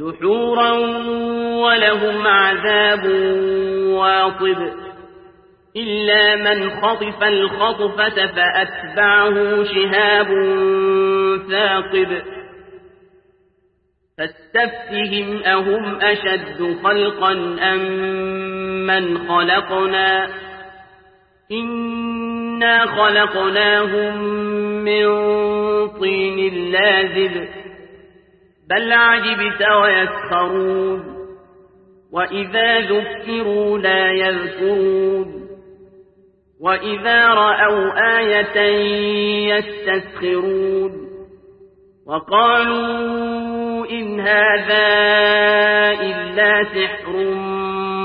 دحورا ولهم عذاب واطب إلا من خطف الخطفة فأتبعه شهاب ثاقب فاستفتهم أهم أشد خلقا أم من خلقنا إنا خلقناهم من طين لازب بل عجبت ويسخرون وإذا ذكروا لا يذكرون وإذا رأوا آية يستسخرون وقالوا إن هذا إلا سحر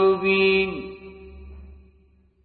مبين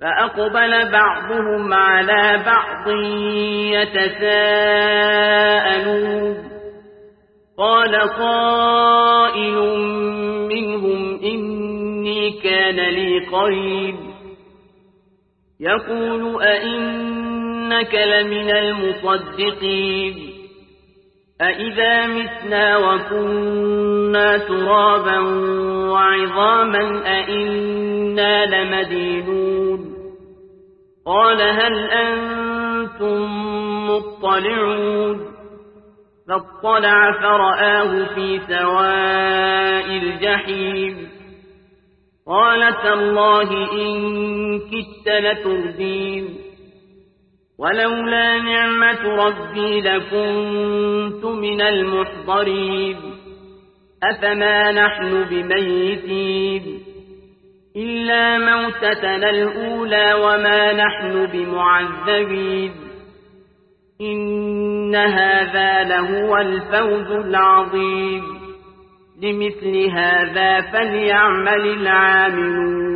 فأقبل بعضهم على بعض يتساءلون. قال قائل منهم إني كان لي قريب. يقول أئنك لمن المصدقين. أئذا متنا وكنا ترابا وعظاما أئنا لمدينون قال هل أنتم مطلعون فاطلع فرآه في سواء الجحيم قال تالله إن كدت لتردين ولولا نعمة ربي لكنت من المحضرين. أفما نحن بميتين؟ إلا موتتنا الأولى وما نحن بمعذبين. إن هذا لهو الفوز العظيم. لمثل هذا فليعمل العاملون.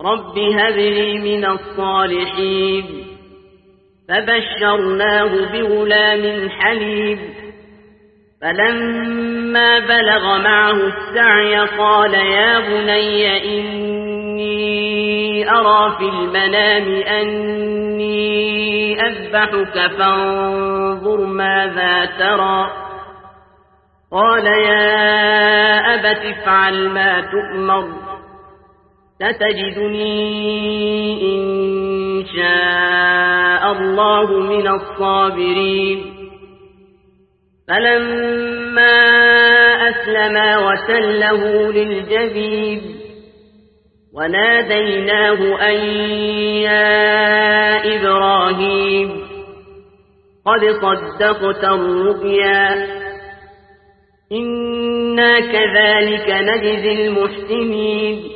رب هب لي من الصالحين فبشرناه بغلام حليم فلما بلغ معه السعي قال يا بني إني أرى في المنام أني أذبحك فانظر ماذا ترى قال يا أبت افعل ما تؤمر ستجدني إن شاء الله من الصابرين. فلما أسلما وتله للجبيب وناديناه أن يا إبراهيم قد صدقت الرؤيا إنا كذلك نجزي المحسنين.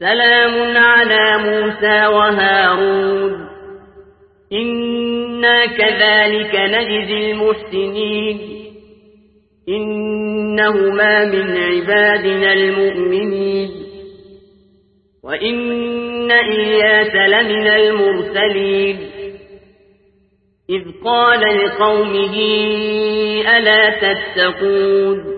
سلام على موسى وهارون. إنا كذلك نجزي المحسنين. إنهما من عبادنا المؤمنين. وإن إياس لمن المرسلين. إذ قال لقومه ألا تتقون؟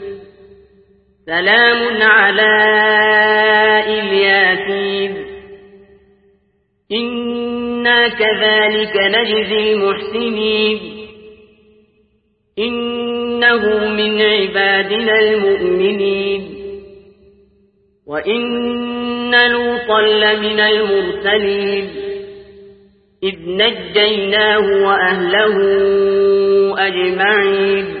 سلام على الياسين إنا كذلك نجزي المحسنين. إنه من عبادنا المؤمنين. وإن لوطا لمن المرسلين. إذ نجيناه وأهله أجمعين.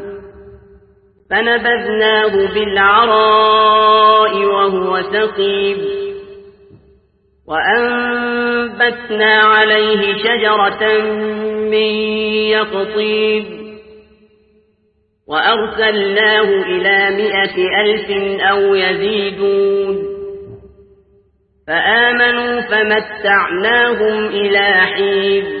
فنبذناه بالعراء وهو سقيم وأنبتنا عليه شجرة من يقطيب. وأرسلناه إلى مئة ألف أو يزيدون. فآمنوا فمتعناهم إلى حين.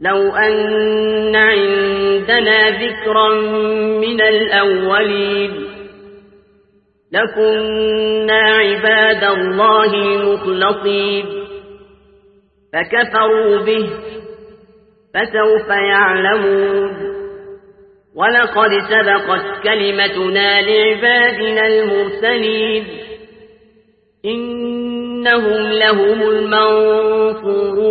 لو أن عندنا ذكرا من الأولين لكنا عباد الله المخلصين فكفروا به فسوف يعلمون ولقد سبقت كلمتنا لعبادنا المرسلين إنهم لهم المنصورون